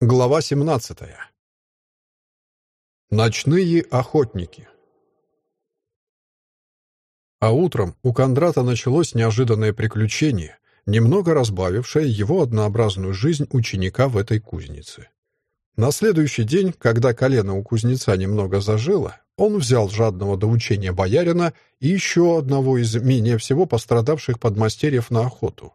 Глава 17. Ночные охотники. А утром у Кондрата началось неожиданное приключение, немного разбавившее его однообразную жизнь ученика в этой кузнице. На следующий день, когда колено у кузнеца немного зажило, он взял жадного до учения боярина и еще одного из менее всего пострадавших подмастерьев на охоту.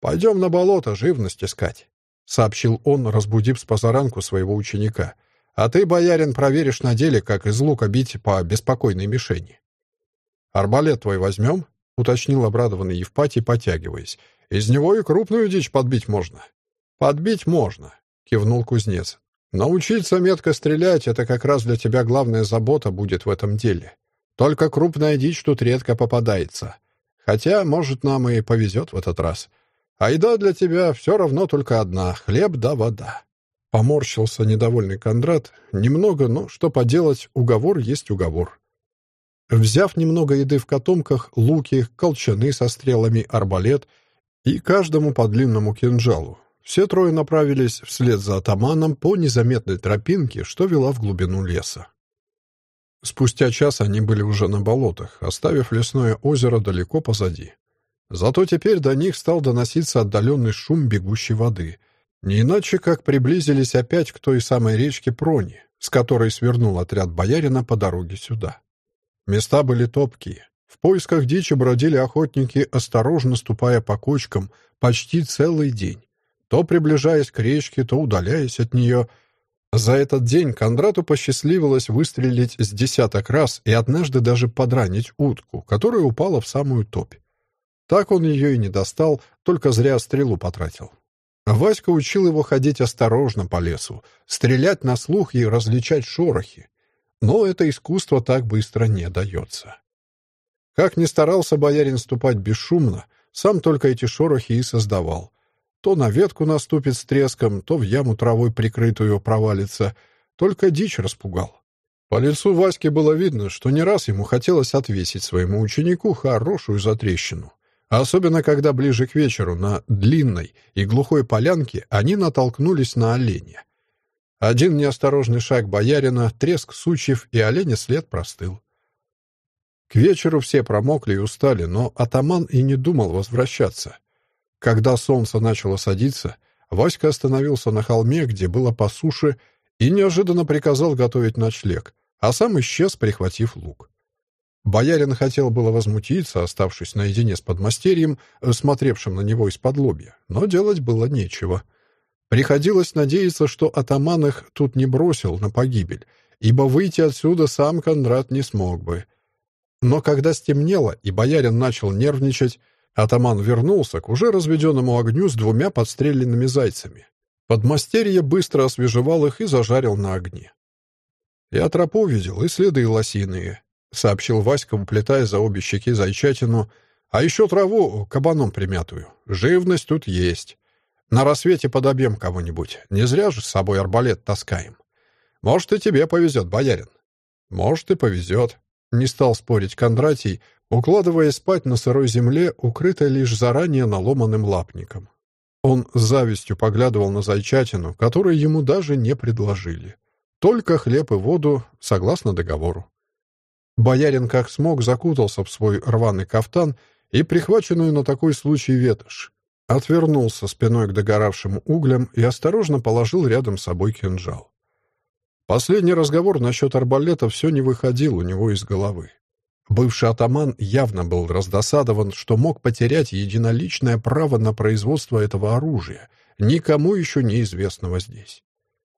«Пойдем на болото живность искать». — сообщил он, разбудив с позаранку своего ученика. «А ты, боярин, проверишь на деле, как из лука бить по беспокойной мишени». «Арбалет твой возьмем?» — уточнил обрадованный Евпатий, потягиваясь. «Из него и крупную дичь подбить можно». «Подбить можно», — кивнул кузнец. «Научиться метко стрелять — это как раз для тебя главная забота будет в этом деле. Только крупная дичь тут редко попадается. Хотя, может, нам и повезет в этот раз». А еда для тебя все равно только одна — хлеб да вода». Поморщился недовольный Кондрат. Немного, но что поделать, уговор есть уговор. Взяв немного еды в котомках, луки, колчаны со стрелами, арбалет и каждому по длинному кинжалу, все трое направились вслед за атаманом по незаметной тропинке, что вела в глубину леса. Спустя час они были уже на болотах, оставив лесное озеро далеко позади. Зато теперь до них стал доноситься отдаленный шум бегущей воды. Не иначе, как приблизились опять к той самой речке Прони, с которой свернул отряд боярина по дороге сюда. Места были топкие. В поисках дичи бродили охотники, осторожно ступая по кочкам, почти целый день. То приближаясь к речке, то удаляясь от нее. За этот день Кондрату посчастливилось выстрелить с десяток раз и однажды даже подранить утку, которая упала в самую топь. Так он ее и не достал, только зря стрелу потратил. Васька учил его ходить осторожно по лесу, стрелять на слух и различать шорохи. Но это искусство так быстро не дается. Как ни старался боярин ступать бесшумно, сам только эти шорохи и создавал. То на ветку наступит с треском, то в яму травой прикрытую провалится. Только дичь распугал. По лицу Васьки было видно, что не раз ему хотелось отвесить своему ученику хорошую затрещину. Особенно, когда ближе к вечеру на длинной и глухой полянке они натолкнулись на оленя. Один неосторожный шаг боярина, треск сучьев, и оленя след простыл. К вечеру все промокли и устали, но атаман и не думал возвращаться. Когда солнце начало садиться, Васька остановился на холме, где было по суше, и неожиданно приказал готовить ночлег, а сам исчез, прихватив лук. Боярин хотел было возмутиться, оставшись наедине с подмастерьем, э, смотревшим на него из-под лобья, но делать было нечего. Приходилось надеяться, что атаман их тут не бросил на погибель, ибо выйти отсюда сам Кондрат не смог бы. Но когда стемнело, и боярин начал нервничать, атаман вернулся к уже разведенному огню с двумя подстреленными зайцами. Подмастерье быстро освежевал их и зажарил на огне. Я тропу видел и следы лосиные. — сообщил Васька, уплетая за обе щеки зайчатину. «А еще траву кабаном примятую. Живность тут есть. На рассвете подобьем кого-нибудь. Не зря же с собой арбалет таскаем. Может, и тебе повезет, боярин». «Может, и повезет», — не стал спорить Кондратий, укладывая спать на сырой земле, укрытой лишь заранее наломанным лапником. Он с завистью поглядывал на зайчатину, которую ему даже не предложили. Только хлеб и воду, согласно договору. Боярин как смог закутался в свой рваный кафтан и прихваченную на такой случай ветошь. Отвернулся спиной к догоравшим углям и осторожно положил рядом с собой кинжал. Последний разговор насчет арбалета все не выходил у него из головы. Бывший атаман явно был раздосадован, что мог потерять единоличное право на производство этого оружия, никому еще неизвестного здесь.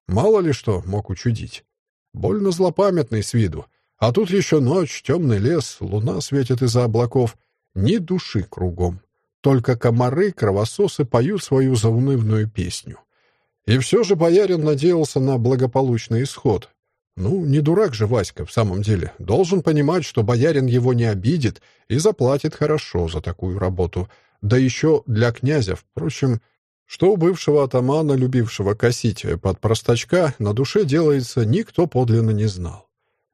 Мало ли что мог учудить. Больно злопамятный с виду, а тут еще ночь, темный лес, луна светит из-за облаков. Ни души кругом. Только комары, кровососы поют свою заунывную песню. И все же боярин надеялся на благополучный исход. Ну, не дурак же Васька в самом деле. Должен понимать, что боярин его не обидит и заплатит хорошо за такую работу. Да еще для князя, впрочем, Что у бывшего атамана, любившего косить под простачка, на душе делается, никто подлинно не знал.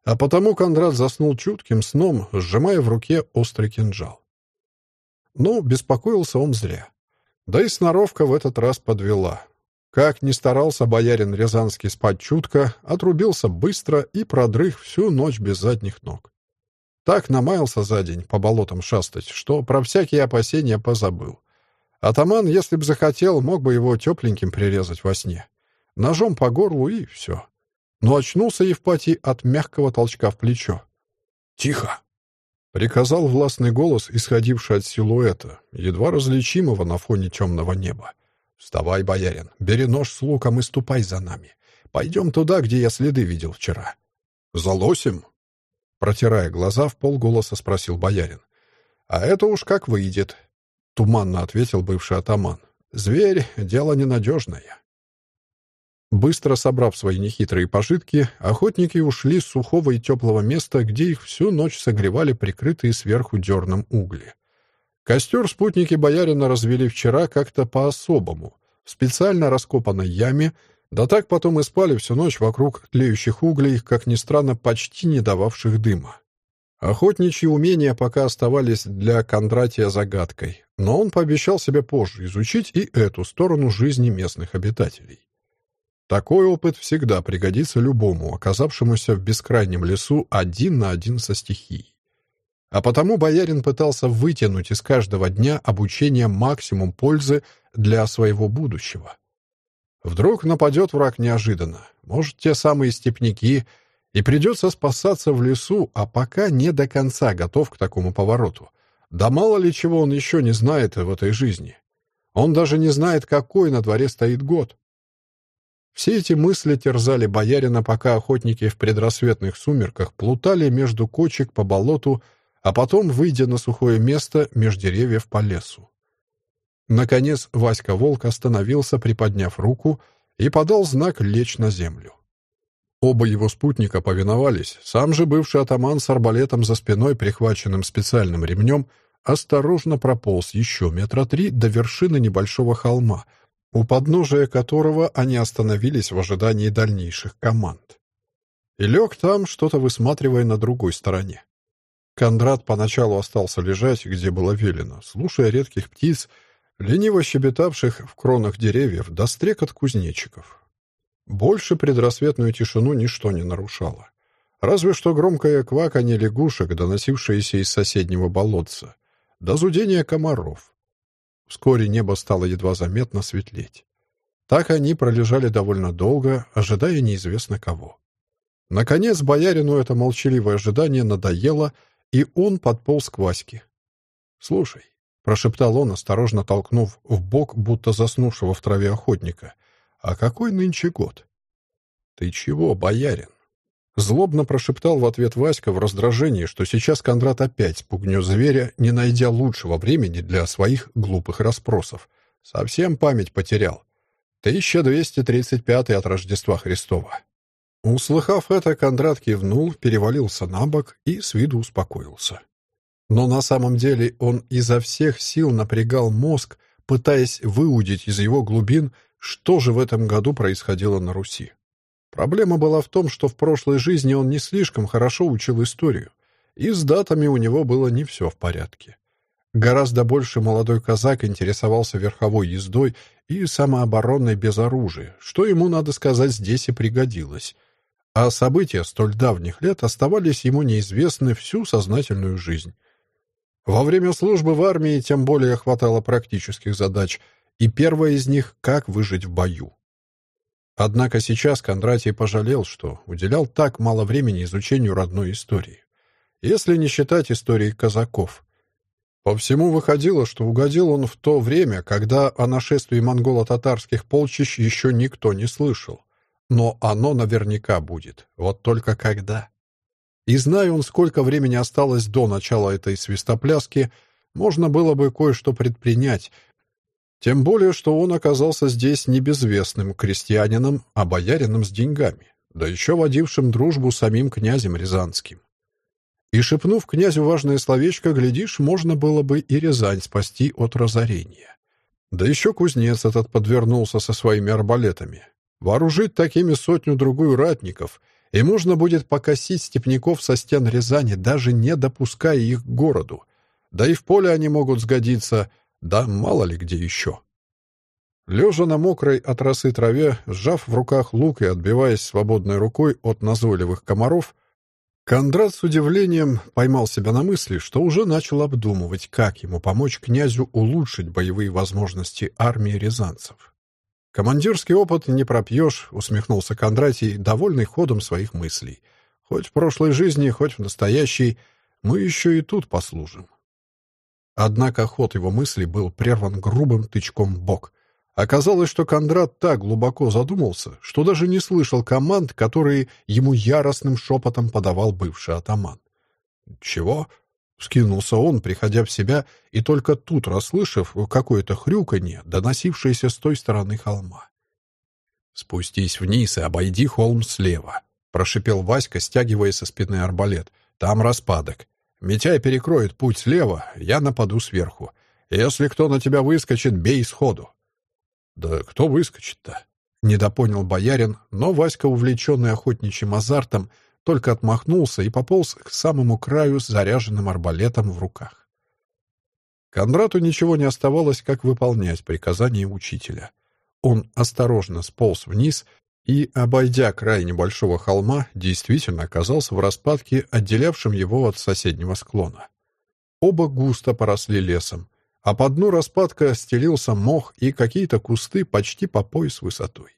А потому Кондрат заснул чутким сном, сжимая в руке острый кинжал. Но беспокоился он зря. Да и сноровка в этот раз подвела. Как ни старался боярин Рязанский спать чутко, отрубился быстро и продрых всю ночь без задних ног. Так намаялся за день по болотам шастать, что про всякие опасения позабыл. Атаман, если б захотел, мог бы его тепленьким прирезать во сне. Ножом по горлу и все. Но очнулся Евпатий от мягкого толчка в плечо. «Тихо!» — приказал властный голос, исходивший от силуэта, едва различимого на фоне темного неба. «Вставай, боярин, бери нож с луком и ступай за нами. Пойдем туда, где я следы видел вчера». «За лосем?» Протирая глаза, в полголоса спросил боярин. «А это уж как выйдет. — туманно ответил бывший атаман. «Зверь — дело ненадежное». Быстро собрав свои нехитрые пожитки, охотники ушли с сухого и теплого места, где их всю ночь согревали прикрытые сверху дерном угли. Костер спутники боярина развели вчера как-то по-особому, в специально раскопанной яме, да так потом и спали всю ночь вокруг тлеющих углей, как ни странно, почти не дававших дыма. Охотничьи умения пока оставались для Кондратия загадкой, но он пообещал себе позже изучить и эту сторону жизни местных обитателей. Такой опыт всегда пригодится любому, оказавшемуся в бескрайнем лесу один на один со стихией. А потому боярин пытался вытянуть из каждого дня обучения максимум пользы для своего будущего. Вдруг нападет враг неожиданно. Может, те самые степняки — и придется спасаться в лесу, а пока не до конца готов к такому повороту. Да мало ли чего он еще не знает в этой жизни. Он даже не знает, какой на дворе стоит год. Все эти мысли терзали боярина, пока охотники в предрассветных сумерках плутали между кочек по болоту, а потом, выйдя на сухое место, меж деревьев по лесу. Наконец Васька-волк остановился, приподняв руку, и подал знак лечь на землю. Оба его спутника повиновались. Сам же бывший атаман с арбалетом за спиной, прихваченным специальным ремнем, осторожно прополз еще метра три до вершины небольшого холма, у подножия которого они остановились в ожидании дальнейших команд. И лег там, что-то высматривая на другой стороне. Кондрат поначалу остался лежать, где было велено, слушая редких птиц, лениво щебетавших в кронах деревьев, до стрекот кузнечиков. Больше предрассветную тишину ничто не нарушало. Разве что громкое кваканье лягушек, доносившееся из соседнего болотца, до зудения комаров. Вскоре небо стало едва заметно светлеть. Так они пролежали довольно долго, ожидая неизвестно кого. Наконец боярину это молчаливое ожидание надоело, и он подполз к Ваське. «Слушай», — прошептал он, осторожно толкнув в бок будто заснувшего в траве охотника, «А какой нынче год?» «Ты чего, боярин?» Злобно прошептал в ответ Васька в раздражении, что сейчас Кондрат опять спугнет зверя, не найдя лучшего времени для своих глупых расспросов. Совсем память потерял. 1235 от Рождества Христова. Услыхав это, Кондрат кивнул, перевалился на бок и с виду успокоился. Но на самом деле он изо всех сил напрягал мозг, пытаясь выудить из его глубин что же в этом году происходило на Руси? Проблема была в том, что в прошлой жизни он не слишком хорошо учил историю, и с датами у него было не все в порядке. Гораздо больше молодой казак интересовался верховой ездой и самообороной без оружия, что ему, надо сказать, здесь и пригодилось. А события столь давних лет оставались ему неизвестны всю сознательную жизнь. Во время службы в армии тем более хватало практических задач — и первая из них — как выжить в бою. Однако сейчас Кондратий пожалел, что уделял так мало времени изучению родной истории. Если не считать истории казаков. По всему выходило, что угодил он в то время, когда о нашествии монголо-татарских полчищ еще никто не слышал. Но оно наверняка будет. Вот только когда? И зная он, сколько времени осталось до начала этой свистопляски, можно было бы кое-что предпринять, тем более, что он оказался здесь не безвестным крестьянином, а боярином с деньгами, да еще водившим дружбу самим князем Рязанским. И шепнув князю важное словечко, глядишь, можно было бы и Рязань спасти от разорения. Да еще кузнец этот подвернулся со своими арбалетами. Вооружить такими сотню-другую ратников, и можно будет покосить степняков со стен Рязани, даже не допуская их к городу. Да и в поле они могут сгодиться, да мало ли где еще. Лежа на мокрой от росы траве, сжав в руках лук и отбиваясь свободной рукой от назойливых комаров, Кондрат с удивлением поймал себя на мысли, что уже начал обдумывать, как ему помочь князю улучшить боевые возможности армии рязанцев. «Командирский опыт не пропьешь», — усмехнулся Кондратий, довольный ходом своих мыслей. «Хоть в прошлой жизни, хоть в настоящей, мы еще и тут послужим». Однако ход его мыслей был прерван грубым тычком в бок — Оказалось, что Кондрат так глубоко задумался, что даже не слышал команд, которые ему яростным шепотом подавал бывший атаман. «Чего?» — скинулся он, приходя в себя, и только тут, расслышав какое-то хрюканье, доносившееся с той стороны холма. «Спустись вниз и обойди холм слева», — прошипел Васька, стягивая со спины арбалет. «Там распадок. Митяй перекроет путь слева, я нападу сверху. Если кто на тебя выскочит, бей сходу. «Да кто выскочит-то?» — недопонял боярин, но Васька, увлеченный охотничьим азартом, только отмахнулся и пополз к самому краю с заряженным арбалетом в руках. Кондрату ничего не оставалось, как выполнять приказания учителя. Он осторожно сполз вниз и, обойдя край небольшого холма, действительно оказался в распадке, отделявшем его от соседнего склона. Оба густо поросли лесом, а по дну распадка стелился мох и какие-то кусты почти по пояс высотой.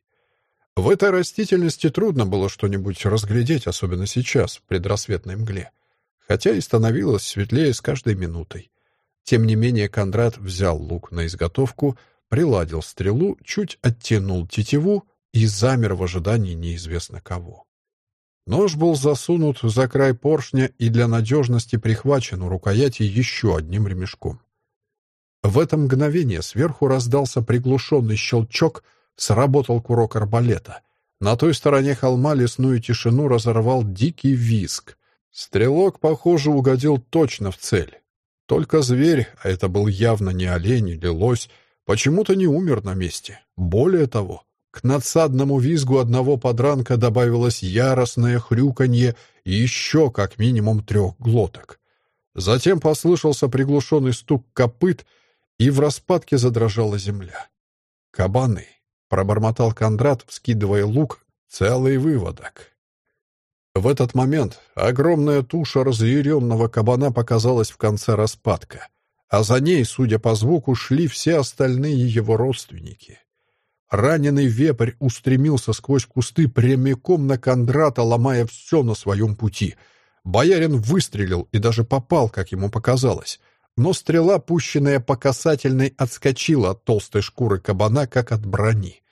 В этой растительности трудно было что-нибудь разглядеть, особенно сейчас, в предрассветной мгле, хотя и становилось светлее с каждой минутой. Тем не менее Кондрат взял лук на изготовку, приладил стрелу, чуть оттянул тетиву и замер в ожидании неизвестно кого. Нож был засунут за край поршня и для надежности прихвачен у рукояти еще одним ремешком. В это мгновение сверху раздался приглушенный щелчок, сработал курок арбалета. На той стороне холма лесную тишину разорвал дикий визг. Стрелок, похоже, угодил точно в цель. Только зверь, а это был явно не олень или лось, почему-то не умер на месте. Более того, к надсадному визгу одного подранка добавилось яростное хрюканье и еще как минимум трех глоток. Затем послышался приглушенный стук копыт — и в распадке задрожала земля. «Кабаны!» — пробормотал Кондрат, вскидывая лук, целый выводок. В этот момент огромная туша разъяренного кабана показалась в конце распадка, а за ней, судя по звуку, шли все остальные его родственники. Раненый вепрь устремился сквозь кусты прямиком на Кондрата, ломая все на своем пути. Боярин выстрелил и даже попал, как ему показалось — но стрела, пущенная по касательной, отскочила от толстой шкуры кабана, как от брони.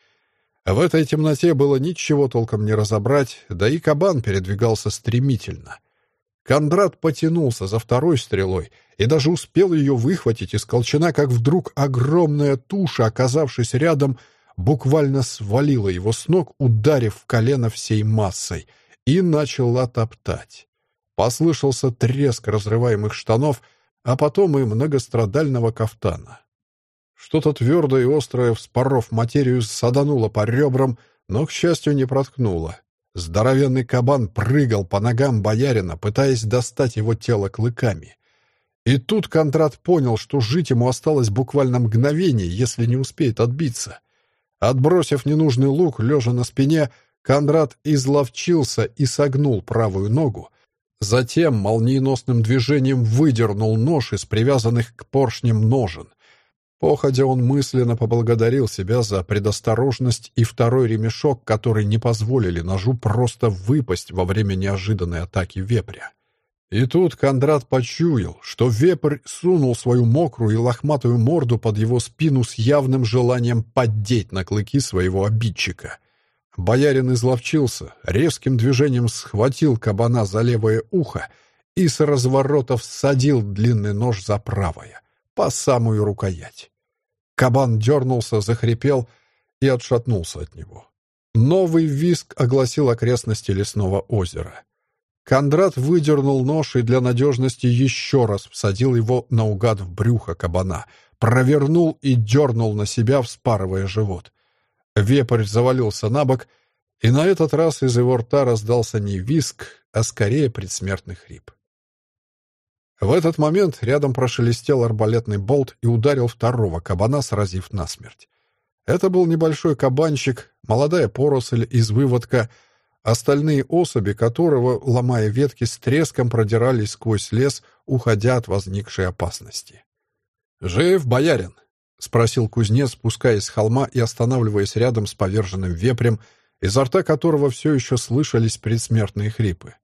В этой темноте было ничего толком не разобрать, да и кабан передвигался стремительно. Кондрат потянулся за второй стрелой и даже успел ее выхватить из колчана, как вдруг огромная туша, оказавшись рядом, буквально свалила его с ног, ударив в колено всей массой, и начала топтать. Послышался треск разрываемых штанов — а потом и многострадального кафтана. Что-то твердое и острое, вспоров материю, садануло по ребрам, но, к счастью, не проткнуло. Здоровенный кабан прыгал по ногам боярина, пытаясь достать его тело клыками. И тут Кондрат понял, что жить ему осталось буквально мгновение, если не успеет отбиться. Отбросив ненужный лук, лежа на спине, Кондрат изловчился и согнул правую ногу, Затем молниеносным движением выдернул нож из привязанных к поршням ножен. Походя он мысленно поблагодарил себя за предосторожность и второй ремешок, который не позволили ножу просто выпасть во время неожиданной атаки вепря. И тут Кондрат почуял, что вепрь сунул свою мокрую и лохматую морду под его спину с явным желанием поддеть на клыки своего обидчика. Боярин изловчился, резким движением схватил кабана за левое ухо и с разворота всадил длинный нож за правое, по самую рукоять. Кабан дернулся, захрипел и отшатнулся от него. Новый виск огласил окрестности лесного озера. Кондрат выдернул нож и для надежности еще раз всадил его наугад в брюхо кабана, провернул и дернул на себя, вспарывая живот. Вепрь завалился на бок, и на этот раз из его рта раздался не виск, а скорее предсмертный хрип. В этот момент рядом прошелестел арбалетный болт и ударил второго кабана, сразив насмерть. Это был небольшой кабанчик, молодая поросль из выводка, остальные особи которого, ломая ветки, с треском продирались сквозь лес, уходя от возникшей опасности. «Жив, боярин?» — спросил кузнец, спускаясь с холма и останавливаясь рядом с поверженным вепрем, изо рта которого все еще слышались предсмертные хрипы.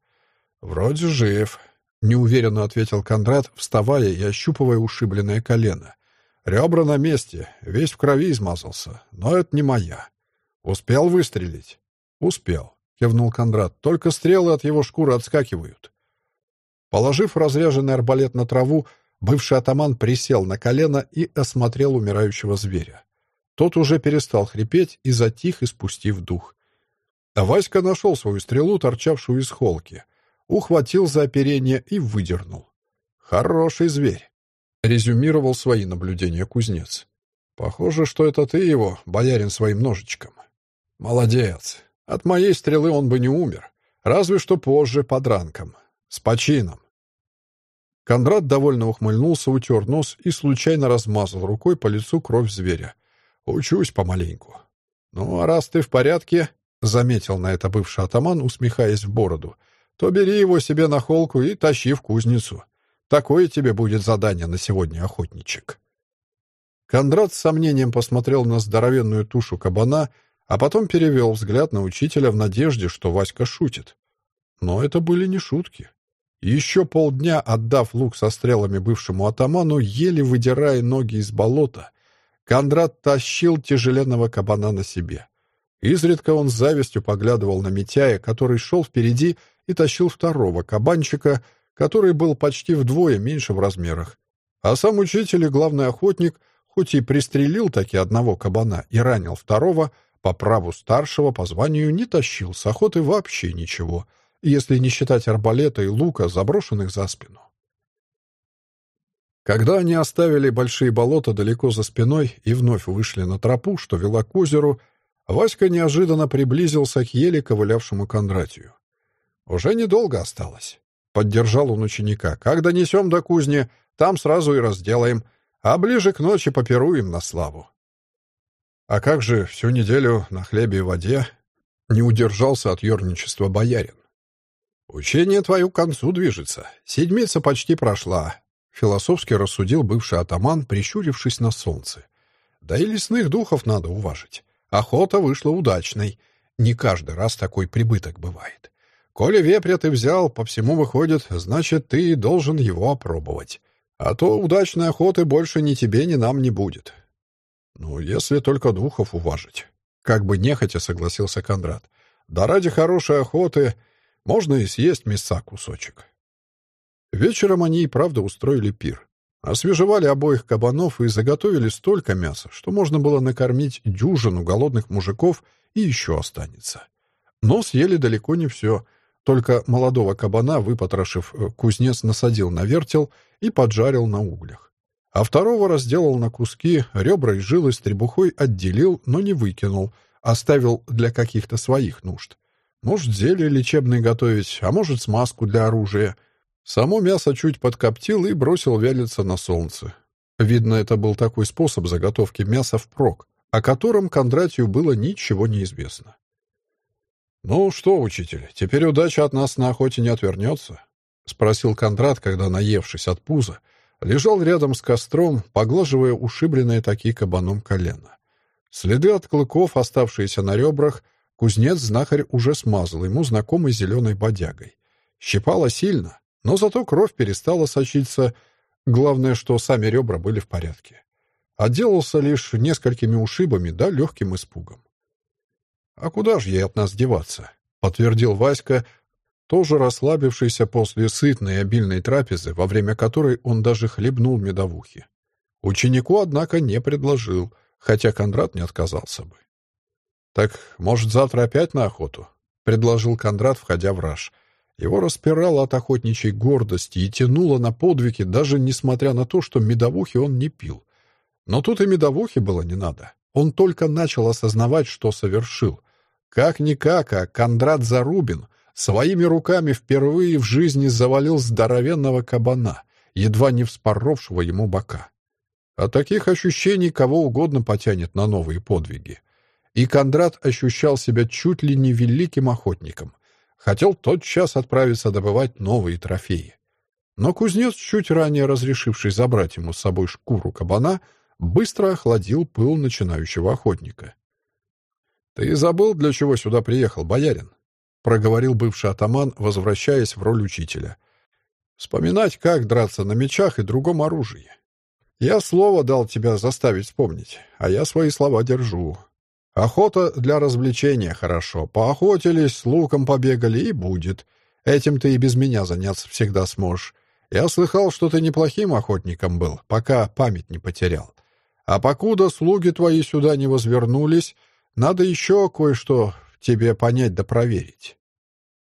«Вроде жив», — неуверенно ответил Кондрат, вставая и ощупывая ушибленное колено. Ребра на месте, весь в крови измазался, но это не моя. Успел выстрелить? Успел, кивнул Кондрат. Только стрелы от его шкуры отскакивают. Положив разряженный арбалет на траву, бывший атаман присел на колено и осмотрел умирающего зверя. Тот уже перестал хрипеть и затих, испустив дух. А Васька нашел свою стрелу, торчавшую из холки, ухватил за оперение и выдернул. Хороший зверь. Резюмировал свои наблюдения кузнец. «Похоже, что это ты его, боярин, своим ножичком». «Молодец. От моей стрелы он бы не умер. Разве что позже под ранком. С почином». Кондрат довольно ухмыльнулся, утер нос и случайно размазал рукой по лицу кровь зверя. «Учусь помаленьку». «Ну, а раз ты в порядке», — заметил на это бывший атаман, усмехаясь в бороду, «то бери его себе на холку и тащи в кузницу. Такое тебе будет задание на сегодня, охотничек. Кондрат с сомнением посмотрел на здоровенную тушу кабана, а потом перевел взгляд на учителя в надежде, что Васька шутит. Но это были не шутки. Еще полдня, отдав лук со стрелами бывшему атаману, еле выдирая ноги из болота, Кондрат тащил тяжеленного кабана на себе. Изредка он с завистью поглядывал на Митяя, который шел впереди и тащил второго кабанчика — который был почти вдвое меньше в размерах. А сам учитель и главный охотник, хоть и пристрелил таки одного кабана и ранил второго, по праву старшего по званию не тащил с охоты вообще ничего, если не считать арбалета и лука, заброшенных за спину. Когда они оставили большие болота далеко за спиной и вновь вышли на тропу, что вела к озеру, Васька неожиданно приблизился к еле ковылявшему Кондратию. Уже недолго осталось. Поддержал он ученика. «Как донесем до кузни, там сразу и разделаем, а ближе к ночи попируем на славу». «А как же всю неделю на хлебе и воде?» Не удержался от ерничества боярин. «Учение твое к концу движется. Седмица почти прошла», — философски рассудил бывший атаман, прищурившись на солнце. «Да и лесных духов надо уважить. Охота вышла удачной. Не каждый раз такой прибыток бывает. Коли вепря ты взял, по всему выходит, значит, ты должен его опробовать. А то удачной охоты больше ни тебе, ни нам не будет. Ну, если только духов уважить. Как бы нехотя согласился Кондрат. Да ради хорошей охоты можно и съесть мяса кусочек. Вечером они и правда устроили пир. Освежевали обоих кабанов и заготовили столько мяса, что можно было накормить дюжину голодных мужиков и еще останется. Но съели далеко не все — только молодого кабана, выпотрошив, э, кузнец насадил на вертел и поджарил на углях. А второго разделал на куски, ребра и жилы с требухой отделил, но не выкинул, оставил для каких-то своих нужд. Может, зелье лечебное готовить, а может, смазку для оружия. Само мясо чуть подкоптил и бросил вялиться на солнце. Видно, это был такой способ заготовки мяса впрок, о котором Кондратию было ничего не известно. «Ну что, учитель, теперь удача от нас на охоте не отвернется?» — спросил Кондрат, когда, наевшись от пуза, лежал рядом с костром, поглаживая ушибленное таки кабаном колено. Следы от клыков, оставшиеся на ребрах, кузнец-знахарь уже смазал ему знакомой зеленой бодягой. Щипало сильно, но зато кровь перестала сочиться, главное, что сами ребра были в порядке. Отделался лишь несколькими ушибами да легким испугом. «А куда же ей от нас деваться?» — подтвердил Васька, тоже расслабившийся после сытной и обильной трапезы, во время которой он даже хлебнул медовухи. Ученику, однако, не предложил, хотя Кондрат не отказался бы. «Так, может, завтра опять на охоту?» — предложил Кондрат, входя в раж. Его распирало от охотничьей гордости и тянуло на подвиги, даже несмотря на то, что медовухи он не пил. Но тут и медовухи было не надо. Он только начал осознавать, что совершил. Как-никак, а Кондрат Зарубин своими руками впервые в жизни завалил здоровенного кабана, едва не вспоровшего ему бока. От таких ощущений кого угодно потянет на новые подвиги. И Кондрат ощущал себя чуть ли не великим охотником. Хотел тотчас отправиться добывать новые трофеи. Но кузнец, чуть ранее разрешивший забрать ему с собой шкуру кабана, быстро охладил пыл начинающего охотника. «Ты забыл, для чего сюда приехал, боярин?» — проговорил бывший атаман, возвращаясь в роль учителя. «Вспоминать, как драться на мечах и другом оружии. Я слово дал тебя заставить вспомнить, а я свои слова держу. Охота для развлечения хорошо. Поохотились, луком побегали и будет. Этим ты и без меня заняться всегда сможешь. Я слыхал, что ты неплохим охотником был, пока память не потерял. А покуда слуги твои сюда не возвернулись, надо еще кое-что тебе понять да проверить.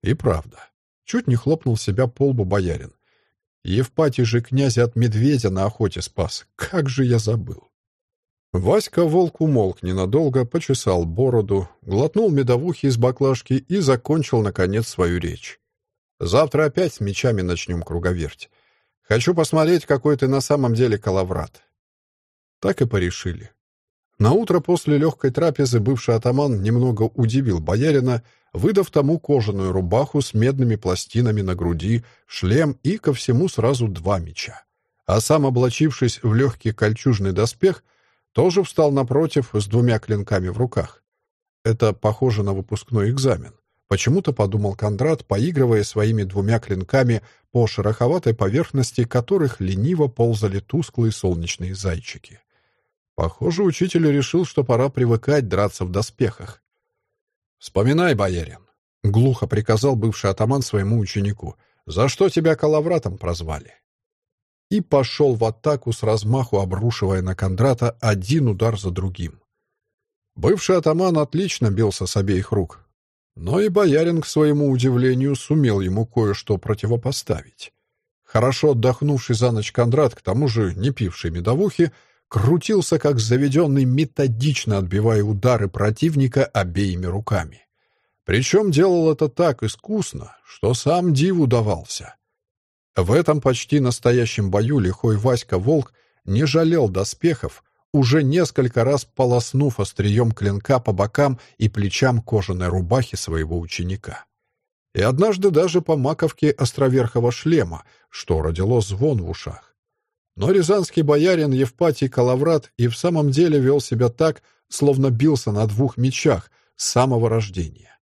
И правда. Чуть не хлопнул себя по лбу боярин. Евпатий же князя от медведя на охоте спас. Как же я забыл. Васька волк умолк ненадолго, почесал бороду, глотнул медовухи из баклажки и закончил, наконец, свою речь. «Завтра опять с мечами начнем круговерть. Хочу посмотреть, какой ты на самом деле калаврат. Так и порешили. На утро после легкой трапезы бывший атаман немного удивил боярина, выдав тому кожаную рубаху с медными пластинами на груди, шлем и ко всему сразу два меча. А сам, облачившись в легкий кольчужный доспех, тоже встал напротив с двумя клинками в руках. Это похоже на выпускной экзамен. Почему-то подумал Кондрат, поигрывая своими двумя клинками по шероховатой поверхности которых лениво ползали тусклые солнечные зайчики. Похоже, учитель решил, что пора привыкать драться в доспехах. «Вспоминай, боярин», — глухо приказал бывший атаман своему ученику, «за что тебя калавратом прозвали?» И пошел в атаку с размаху, обрушивая на Кондрата один удар за другим. Бывший атаман отлично бился с обеих рук, но и боярин, к своему удивлению, сумел ему кое-что противопоставить. Хорошо отдохнувший за ночь Кондрат, к тому же не пивший медовухи, крутился как заведенный, методично отбивая удары противника обеими руками. Причем делал это так искусно, что сам диву давался. В этом почти настоящем бою лихой Васька Волк не жалел доспехов, уже несколько раз полоснув острием клинка по бокам и плечам кожаной рубахи своего ученика. И однажды даже по маковке островерхого шлема, что родило звон в ушах. Но рязанский боярин Евпатий Калаврат и в самом деле вел себя так, словно бился на двух мечах с самого рождения.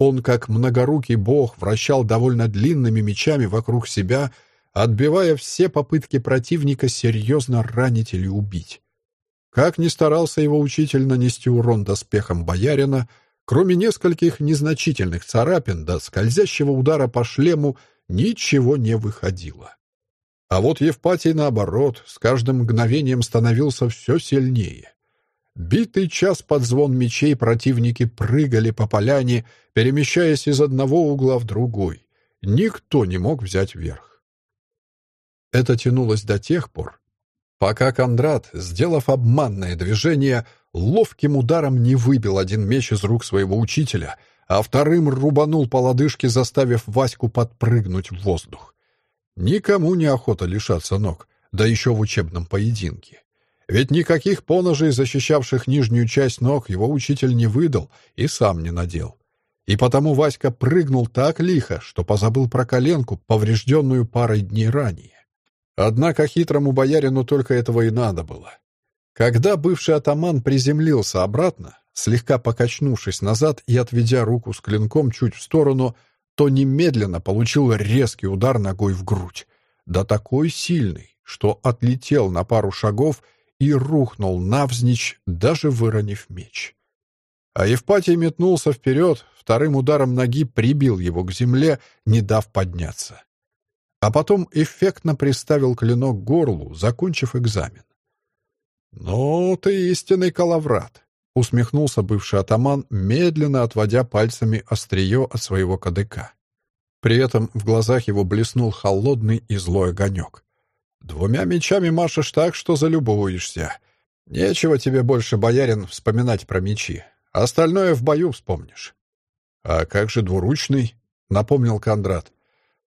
Он, как многорукий бог, вращал довольно длинными мечами вокруг себя, отбивая все попытки противника серьезно ранить или убить. Как ни старался его учитель нанести урон доспехам боярина, кроме нескольких незначительных царапин до скользящего удара по шлему, ничего не выходило. А вот Евпатий, наоборот, с каждым мгновением становился все сильнее. Битый час под звон мечей противники прыгали по поляне, перемещаясь из одного угла в другой. Никто не мог взять верх. Это тянулось до тех пор, пока Кондрат, сделав обманное движение, ловким ударом не выбил один меч из рук своего учителя, а вторым рубанул по лодыжке, заставив Ваську подпрыгнуть в воздух. Никому не охота лишаться ног, да еще в учебном поединке. Ведь никаких поножей, защищавших нижнюю часть ног, его учитель не выдал и сам не надел. И потому Васька прыгнул так лихо, что позабыл про коленку, поврежденную парой дней ранее. Однако хитрому боярину только этого и надо было. Когда бывший атаман приземлился обратно, слегка покачнувшись назад и отведя руку с клинком чуть в сторону, то немедленно получил резкий удар ногой в грудь, да такой сильный, что отлетел на пару шагов и рухнул навзничь, даже выронив меч. А Евпатий метнулся вперед, вторым ударом ноги прибил его к земле, не дав подняться. А потом эффектно приставил клинок к горлу, закончив экзамен. «Ну, ты истинный калаврат», — усмехнулся бывший атаман, медленно отводя пальцами острие от своего кадыка. При этом в глазах его блеснул холодный и злой огонек. «Двумя мечами машешь так, что залюбуешься. Нечего тебе больше, боярин, вспоминать про мечи. Остальное в бою вспомнишь. А как же двуручный? Напомнил Кондрат.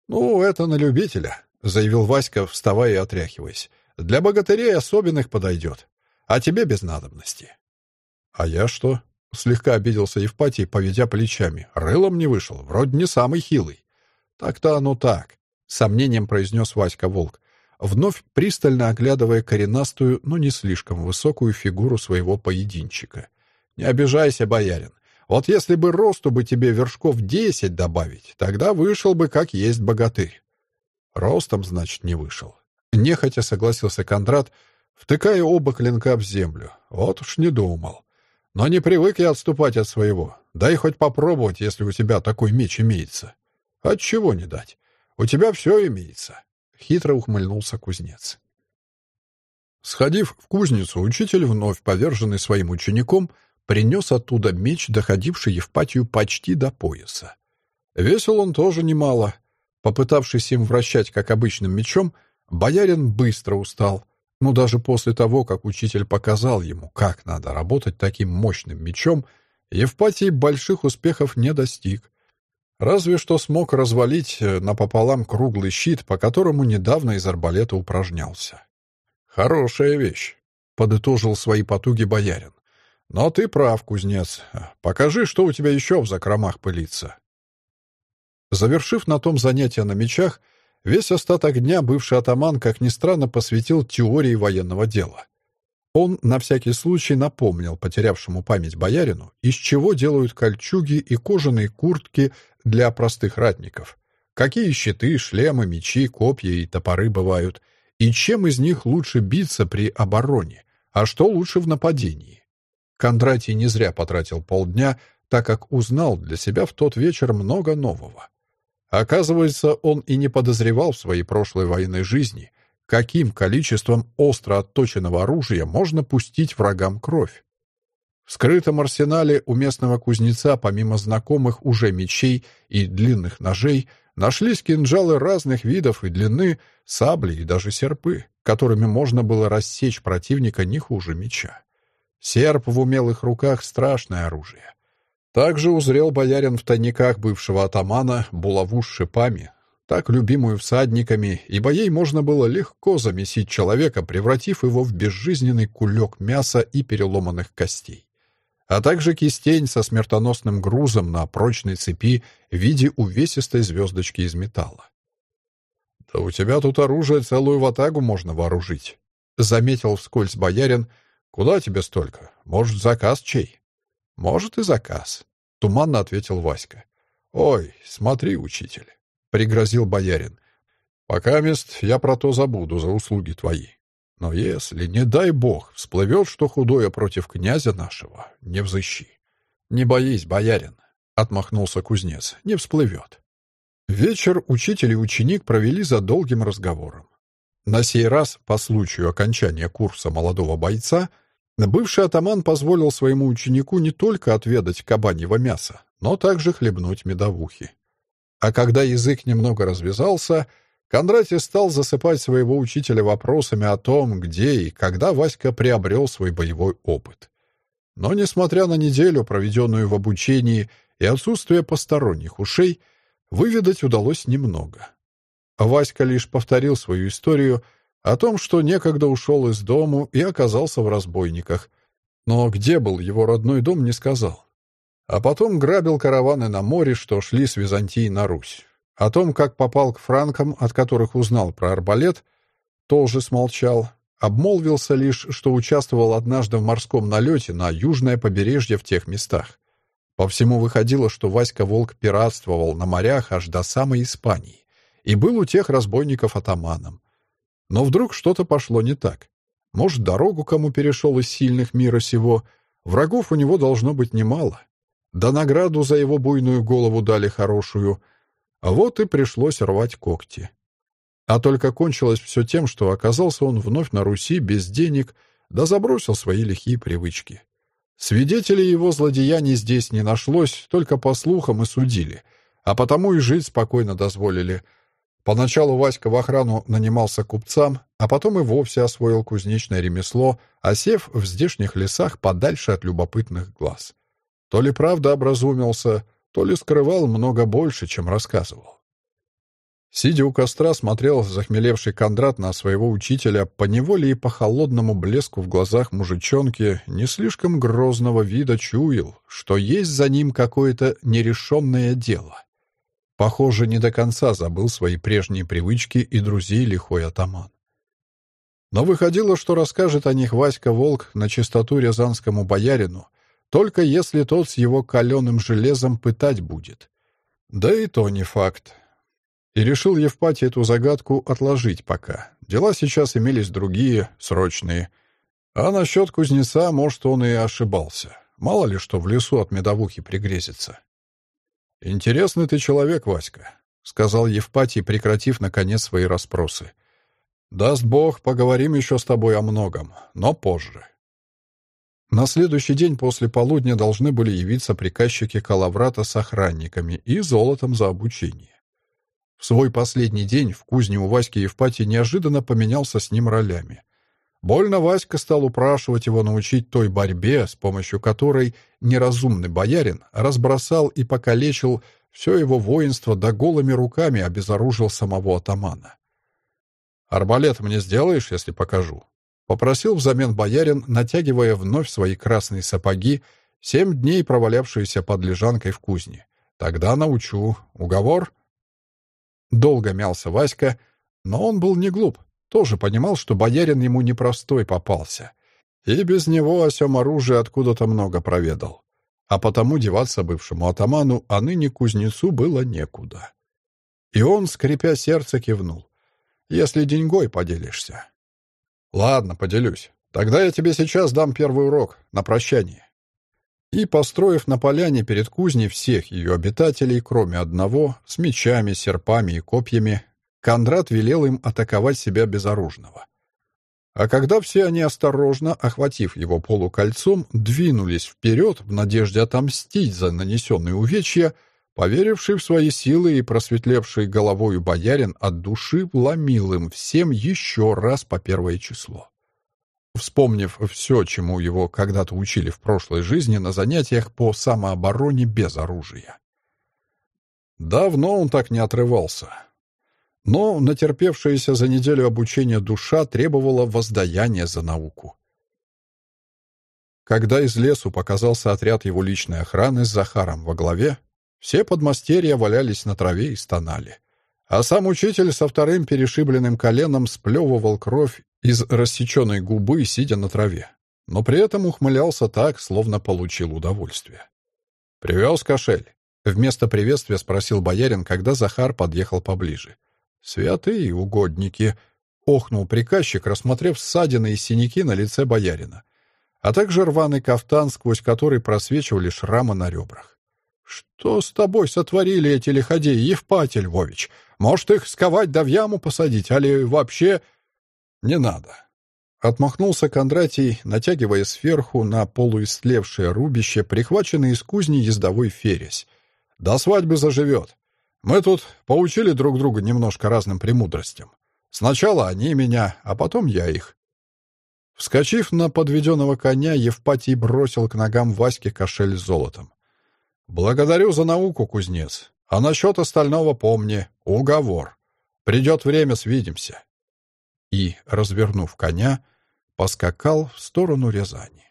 Ну, это на любителя, заявил Васька, вставая и отряхиваясь. Для богатырей особенных подойдет. А тебе без надобности. А я что? Слегка обиделся Евпатий, поведя плечами. Рылом не вышел, вроде не самый хилый. Так-то оно так, сомнением произнес Васька Волк вновь пристально оглядывая коренастую, но не слишком высокую фигуру своего поединчика. «Не обижайся, боярин. Вот если бы росту бы тебе вершков десять добавить, тогда вышел бы как есть богатырь». «Ростом, значит, не вышел». Нехотя согласился Кондрат, втыкая оба клинка в землю. Вот уж не думал. Но не привык я отступать от своего. Дай хоть попробовать, если у тебя такой меч имеется. Отчего не дать? У тебя все имеется. — хитро ухмыльнулся кузнец. Сходив в кузницу, учитель, вновь поверженный своим учеником, принес оттуда меч, доходивший Евпатию почти до пояса. Весил он тоже немало. Попытавшись им вращать, как обычным мечом, боярин быстро устал. Но даже после того, как учитель показал ему, как надо работать таким мощным мечом, Евпатий больших успехов не достиг. Разве что смог развалить э, напополам круглый щит, по которому недавно из арбалета упражнялся. «Хорошая вещь», — подытожил свои потуги боярин. «Но ты прав, кузнец. Покажи, что у тебя еще в закромах пылится». Завершив на том занятие на мечах, весь остаток дня бывший атаман, как ни странно, посвятил теории военного дела. Он на всякий случай напомнил потерявшему память боярину, из чего делают кольчуги и кожаные куртки для простых ратников. Какие щиты, шлемы, мечи, копья и топоры бывают, и чем из них лучше биться при обороне, а что лучше в нападении. Кондратий не зря потратил полдня, так как узнал для себя в тот вечер много нового. Оказывается, он и не подозревал в своей прошлой военной жизни, каким количеством остро отточенного оружия можно пустить врагам кровь. В скрытом арсенале у местного кузнеца, помимо знакомых уже мечей и длинных ножей, нашлись кинжалы разных видов и длины, сабли и даже серпы, которыми можно было рассечь противника не хуже меча. Серп в умелых руках — страшное оружие. Также узрел боярин в тайниках бывшего атамана булаву с шипами, так любимую всадниками, ибо ей можно было легко замесить человека, превратив его в безжизненный кулек мяса и переломанных костей а также кистень со смертоносным грузом на прочной цепи в виде увесистой звездочки из металла. «Да у тебя тут оружие целую ватагу можно вооружить», — заметил вскользь боярин. «Куда тебе столько? Может, заказ чей?» «Может, и заказ», — туманно ответил Васька. «Ой, смотри, учитель», — пригрозил боярин. «Пока мест я про то забуду за услуги твои. Но если, не дай бог, всплывет что худое против князя нашего, не взыщи. Не боись, боярин, — отмахнулся кузнец, — не всплывет. Вечер учитель и ученик провели за долгим разговором. На сей раз, по случаю окончания курса молодого бойца, бывший атаман позволил своему ученику не только отведать кабаньего мяса, но также хлебнуть медовухи. А когда язык немного развязался, Кондратий стал засыпать своего учителя вопросами о том, где и когда Васька приобрел свой боевой опыт. Но, несмотря на неделю, проведенную в обучении, и отсутствие посторонних ушей, выведать удалось немного. Васька лишь повторил свою историю о том, что некогда ушел из дому и оказался в разбойниках. Но где был его родной дом, не сказал. А потом грабил караваны на море, что шли с Византии на Русь. О том, как попал к франкам, от которых узнал про арбалет, тоже смолчал. Обмолвился лишь, что участвовал однажды в морском налете на южное побережье в тех местах. По всему выходило, что Васька Волк пиратствовал на морях аж до самой Испании и был у тех разбойников атаманом. Но вдруг что-то пошло не так. Может, дорогу кому перешел из сильных мира сего, врагов у него должно быть немало. Да награду за его буйную голову дали хорошую — а вот и пришлось рвать когти. А только кончилось все тем, что оказался он вновь на Руси без денег, да забросил свои лихие привычки. Свидетелей его злодеяний здесь не нашлось, только по слухам и судили, а потому и жить спокойно дозволили. Поначалу Васька в охрану нанимался купцам, а потом и вовсе освоил кузнечное ремесло, осев в здешних лесах подальше от любопытных глаз. То ли правда образумился, то ли скрывал много больше, чем рассказывал. Сидя у костра, смотрел захмелевший Кондрат на своего учителя, поневоле и по холодному блеску в глазах мужичонки не слишком грозного вида чуял, что есть за ним какое-то нерешенное дело. Похоже, не до конца забыл свои прежние привычки и друзей лихой атаман. Но выходило, что расскажет о них Васька Волк на чистоту рязанскому боярину, только если тот с его каленым железом пытать будет. Да и то не факт. И решил Евпатий эту загадку отложить пока. Дела сейчас имелись другие, срочные. А насчет кузнеца, может, он и ошибался. Мало ли что в лесу от медовухи пригрезится. «Интересный ты человек, Васька», — сказал Евпатий, прекратив, наконец, свои расспросы. «Даст Бог, поговорим еще с тобой о многом, но позже». На следующий день после полудня должны были явиться приказчики Калаврата с охранниками и золотом за обучение. В свой последний день в кузне у Васьки Евпатий неожиданно поменялся с ним ролями. Больно Васька стал упрашивать его научить той борьбе, с помощью которой неразумный боярин разбросал и покалечил все его воинство да голыми руками обезоружил самого атамана. «Арбалет мне сделаешь, если покажу?» Попросил взамен боярин, натягивая вновь свои красные сапоги, семь дней провалявшиеся под лежанкой в кузне. «Тогда научу. Уговор?» Долго мялся Васька, но он был не глуп. Тоже понимал, что боярин ему непростой попался. И без него о сём оружии откуда-то много проведал. А потому деваться бывшему атаману, а ныне кузнецу было некуда. И он, скрипя сердце, кивнул. «Если деньгой поделишься». «Ладно, поделюсь. Тогда я тебе сейчас дам первый урок на прощание». И, построив на поляне перед кузней всех ее обитателей, кроме одного, с мечами, серпами и копьями, Кондрат велел им атаковать себя безоружного. А когда все они осторожно, охватив его полукольцом, двинулись вперед в надежде отомстить за нанесенные увечья, Поверивший в свои силы и просветлевший головою боярин от души вломил им всем еще раз по первое число. Вспомнив все, чему его когда-то учили в прошлой жизни на занятиях по самообороне без оружия. Давно он так не отрывался. Но натерпевшаяся за неделю обучения душа требовала воздаяния за науку. Когда из лесу показался отряд его личной охраны с Захаром во главе, все подмастерья валялись на траве и стонали. А сам учитель со вторым перешибленным коленом сплевывал кровь из рассеченной губы, сидя на траве. Но при этом ухмылялся так, словно получил удовольствие. «Привез кошель?» Вместо приветствия спросил боярин, когда Захар подъехал поближе. «Святые угодники!» — охнул приказчик, рассмотрев ссадины и синяки на лице боярина, а также рваный кафтан, сквозь который просвечивали шрамы на ребрах. «Что с тобой сотворили эти лиходеи, Евпатий Львович? Может, их сковать да в яму посадить, али вообще...» «Не надо». Отмахнулся Кондратий, натягивая сверху на полуистлевшее рубище, прихваченный из кузни ездовой фересь. «До свадьбы заживет. Мы тут поучили друг друга немножко разным премудростям. Сначала они меня, а потом я их». Вскочив на подведенного коня, Евпатий бросил к ногам Ваське кошель с золотом. «Благодарю за науку, кузнец. А насчет остального помни. Уговор. Придет время, свидимся». И, развернув коня, поскакал в сторону Рязани.